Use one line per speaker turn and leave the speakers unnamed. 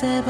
seven.